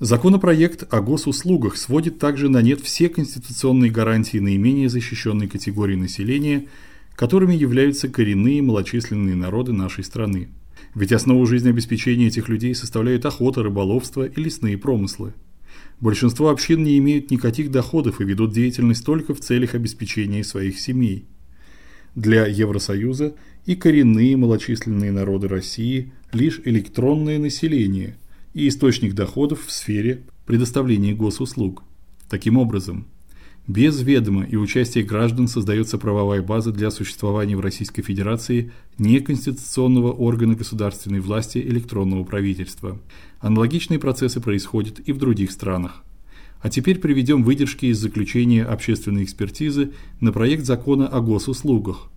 Законопроект о госуслугах сводит также на нет все конституционные гарантии наименее защищенной категории населения, которыми являются коренные малочисленные народы нашей страны. Ведь основу жизнеобеспечения этих людей составляют охота, рыболовство и лесные промыслы. Большинство общин не имеют никаких доходов и ведут деятельность только в целях обеспечения своих семей. Для Евросоюза и коренные малочисленные народы России лишь электронное население и источник доходов в сфере предоставления госуслуг. Таким образом, без ведома и участия граждан создается правовая база для существования в Российской Федерации неконституционного органа государственной власти электронного правительства. Аналогичные процессы происходят и в других странах. А теперь приведем выдержки из заключения общественной экспертизы на проект закона о госуслугах.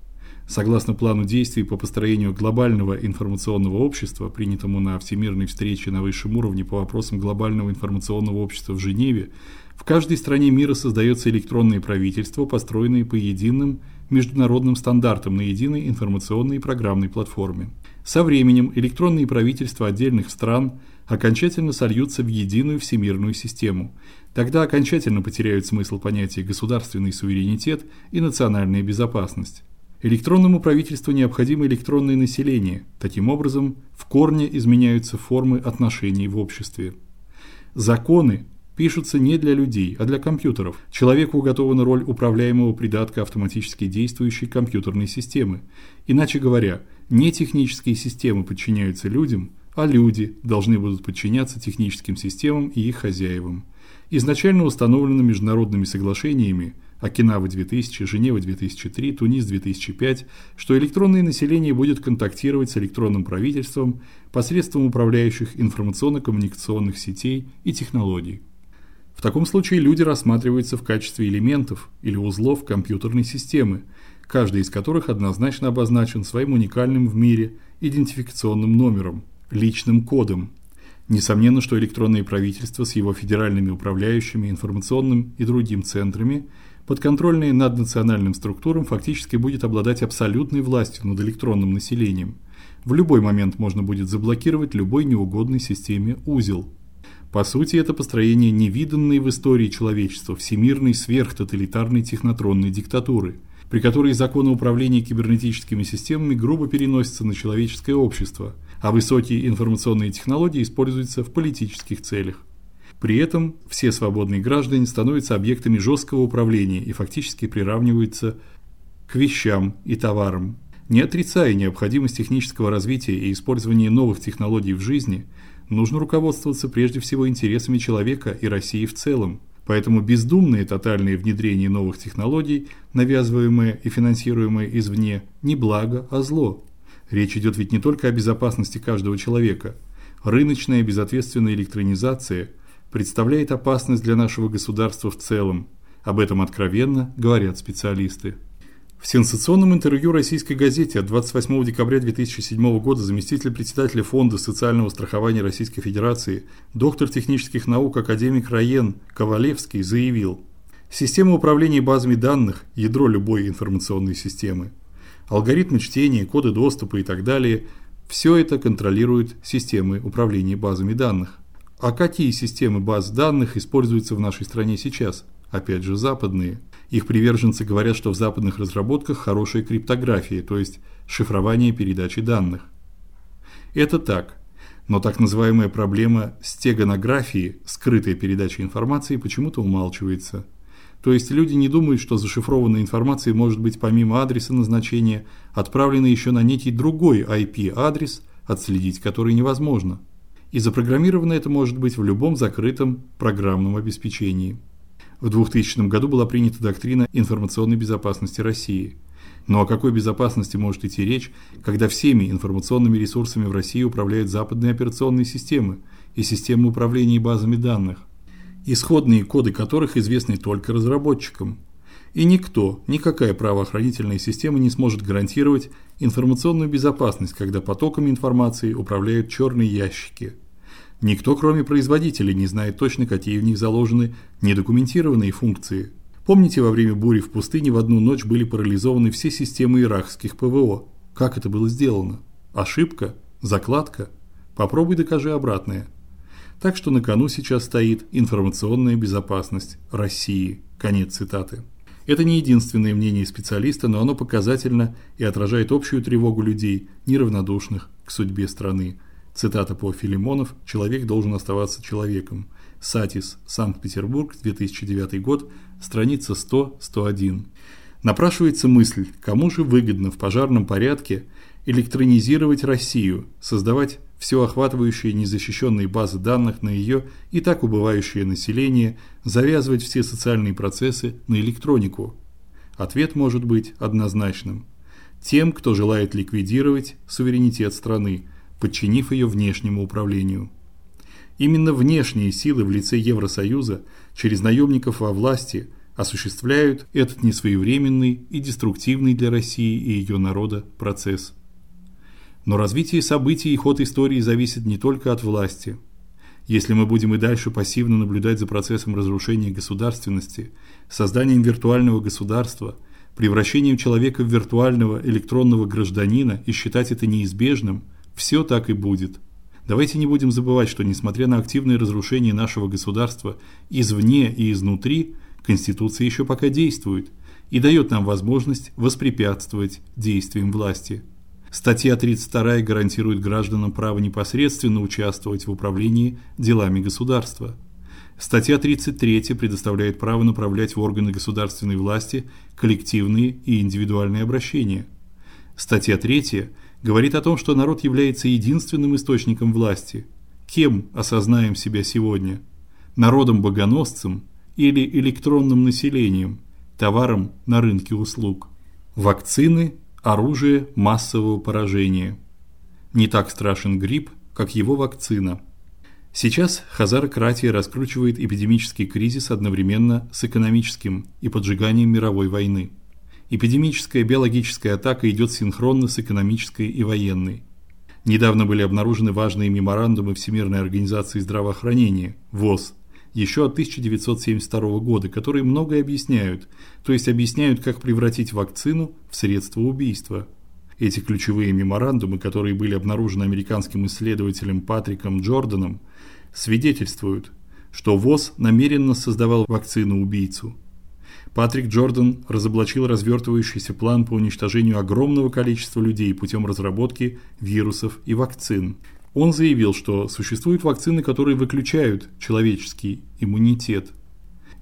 Согласно плану действий по построению глобального информационного общества, принятому на Всемирной встрече на высшем уровне по вопросам глобального информационного общества в Женеве, в каждой стране мира создается электронное правительство, построенное по единым международным стандартам на единой информационной и программной платформе. Со временем электронные правительства отдельных стран окончательно сольются в единую всемирную систему. Тогда окончательно потеряют смысл понятия государственный суверенитет и национальная безопасность. Электронному правительству необходимо электронное население. Таким образом, в корне изменяются формы отношений в обществе. Законы пишутся не для людей, а для компьютеров. Человеку уготована роль управляемого придатка автоматически действующей компьютерной системы. Иначе говоря, не технические системы подчиняются людям, а люди должны будут подчиняться техническим системам и их хозяевам. Изначально установлено международными соглашениями Окинава 2000, Женева 2003, Тунис 2005, что электронное население будет контактировать с электронным правительством посредством управляющих информационно-коммуникационных сетей и технологий. В таком случае люди рассматриваются в качестве элементов или узлов компьютерной системы, каждый из которых однозначно обозначен своим уникальным в мире идентификационным номером, личным кодом. Несомненно, что электронное правительство с его федеральными управляющими, информационным и другим центрами, подконтрольное наднациональным структурам, фактически будет обладать абсолютной властью над электронным населением. В любой момент можно будет заблокировать любой неугодной системе узел – по сути, это построение невиданной в истории человечества всемирной сверхтоталитарной технотронной диктатуры, при которой законы управления кибернетическими системами грубо переносятся на человеческое общество, а высокие информационные технологии используются в политических целях. При этом все свободные граждане становятся объектами жесткого управления и фактически приравниваются к вещам и товарам. Не отрицая необходимость технического развития и использования новых технологий в жизни – нужно руководствоваться прежде всего интересами человека и России в целом. Поэтому бездумное тотальное внедрение новых технологий, навязываемое и финансируемое извне, не благо, а зло. Речь идет ведь не только о безопасности каждого человека. Рыночная безответственная электронизация представляет опасность для нашего государства в целом. Об этом откровенно говорят специалисты. В сенсационном интервью российской газете от 28 декабря 2007 года заместитель председателя Фонда социального страхования Российской Федерации, доктор технических наук академик Раен Ковалевский заявил: Система управления базами данных ядро любой информационной системы. Алгоритмы чтения, коды доступа и так далее все это контролируют системы управления базами данных. А какие системы баз данных используются в нашей стране сейчас? Опять же, западные. Их приверженцы говорят, что в западных разработках хорошая криптография, то есть шифрование передачи данных. Это так. Но так называемая проблема стеганографии, скрытая передача информации, почему-то умалчивается. То есть люди не думают, что зашифрованная информация может быть помимо адреса назначения отправлена еще на некий другой IP-адрес, отследить который невозможно. И запрограммировано это может быть в любом закрытом программном обеспечении. В 2000 году была принята доктрина информационной безопасности России. Но о какой безопасности может идти речь, когда всеми информационными ресурсами в России управляют западные операционные системы и системы управления базами данных, исходные коды которых известны только разработчикам? И никто, никакая правоохранительная система не сможет гарантировать информационную безопасность, когда потоками информации управляют черные ящики – Никто, кроме производителей, не знает точно, какие в них заложены недокументированные функции. Помните, во время бури в пустыне в одну ночь были парализованы все системы иракских ПВО? Как это было сделано? Ошибка? Закладка? Попробуй докажи обратное. Так что на кону сейчас стоит информационная безопасность России. Конец цитаты. Это не единственное мнение специалиста, но оно показательно и отражает общую тревогу людей, неравнодушных к судьбе страны. Цитата по Филимонов «Человек должен оставаться человеком». Сатис, Санкт-Петербург, 2009 год, страница 100-101. Напрашивается мысль, кому же выгодно в пожарном порядке электронизировать Россию, создавать всеохватывающие незащищенные базы данных на ее и так убывающее население, завязывать все социальные процессы на электронику. Ответ может быть однозначным. Тем, кто желает ликвидировать суверенитет страны, подчинив ее внешнему управлению. Именно внешние силы в лице Евросоюза через наемников во власти осуществляют этот несвоевременный и деструктивный для России и ее народа процесс. Но развитие событий и ход истории зависит не только от власти. Если мы будем и дальше пассивно наблюдать за процессом разрушения государственности, созданием виртуального государства, превращением человека в виртуального электронного гражданина и считать это неизбежным, все так и будет. Давайте не будем забывать, что несмотря на активное разрушение нашего государства извне и изнутри, Конституция еще пока действует и дает нам возможность воспрепятствовать действиям власти. Статья 32 гарантирует гражданам право непосредственно участвовать в управлении делами государства. Статья 33 предоставляет право направлять в органы государственной власти коллективные и индивидуальные обращения. Статья 3 говорит о том, что народ является единственным источником власти. Кем осознаем себя сегодня? Народом-богоносцем или электронным населением, товаром на рынке услуг? Вакцины оружие массового поражения. Не так страшен грипп, как его вакцина. Сейчас хазарократия раскручивает эпидемический кризис одновременно с экономическим и поджиганием мировой войны. Эпидемическая биологическая атака идет синхронно с экономической и военной. Недавно были обнаружены важные меморандумы Всемирной организации здравоохранения ВОЗ еще от 1972 года, которые многое объясняют, то есть объясняют, как превратить вакцину в средство убийства. Эти ключевые меморандумы, которые были обнаружены американским исследователем Патриком Джорданом, свидетельствуют, что ВОЗ намеренно создавал вакцину-убийцу. Патрик Джордан разоблачил развертывающийся план по уничтожению огромного количества людей путем разработки вирусов и вакцин. Он заявил, что существуют вакцины, которые выключают человеческий иммунитет.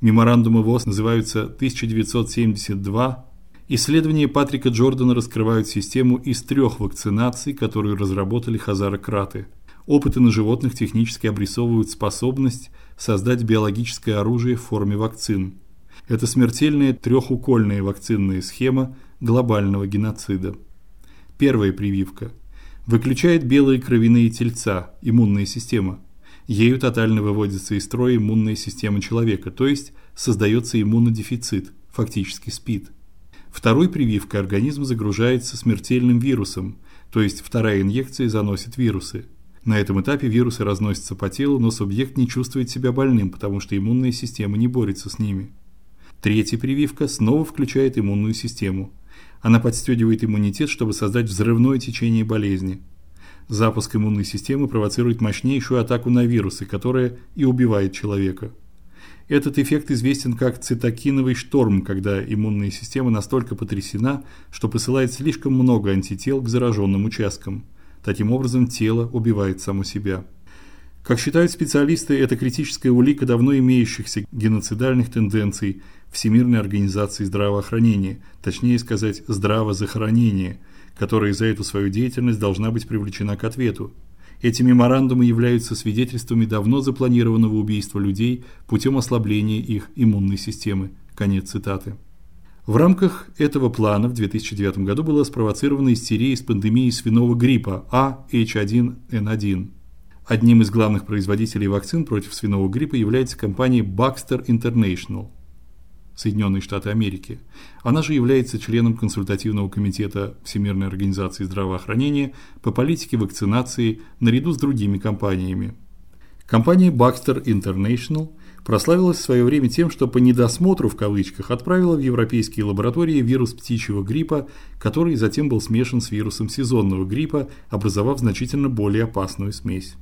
Меморандумы ВОЗ называются 1972. Исследования Патрика Джордана раскрывают систему из трех вакцинаций, которую разработали хазарократы. Опыты на животных технически обрисовывают способность создать биологическое оружие в форме вакцин. Это смертельная трехукольная вакцинная схема глобального геноцида. Первая прививка выключает белые кровяные тельца, иммунная система. Ею тотально выводится из строя иммунная система человека, то есть создается иммунодефицит, фактически СПИД. Второй прививкой организм загружается смертельным вирусом, то есть вторая инъекция заносит вирусы. На этом этапе вирусы разносятся по телу, но субъект не чувствует себя больным, потому что иммунная система не борется с ними. Третья прививка снова включает иммунную систему. Она подстегивает иммунитет, чтобы создать взрывное течение болезни. Запуск иммунной системы провоцирует мощнейшую атаку на вирусы, которая и убивает человека. Этот эффект известен как цитокиновый шторм, когда иммунная система настолько потрясена, что посылает слишком много антител к зараженным участкам. Таким образом, тело убивает само себя. Как считают специалисты, это критическая улика давно имеющихся геноцидальных тенденций Всемирной организации здравоохранения, точнее сказать, здравозахоронения, которая за эту свою деятельность должна быть привлечена к ответу. Эти меморандумы являются свидетельствами давно запланированного убийства людей путем ослабления их иммунной системы. Конец цитаты. В рамках этого плана в 2009 году была спровоцирована истерия с пандемией свиного гриппа AH1N1. Одним из главных производителей вакцин против свиного гриппа является компания Baxter International, Соединенные Штаты Америки. Она же является членом консультативного комитета Всемирной организации здравоохранения по политике вакцинации наряду с другими компаниями. Компания Baxter International прославилась в свое время тем, что по недосмотру в кавычках отправила в европейские лаборатории вирус птичьего гриппа, который затем был смешан с вирусом сезонного гриппа, образовав значительно более опасную смесь.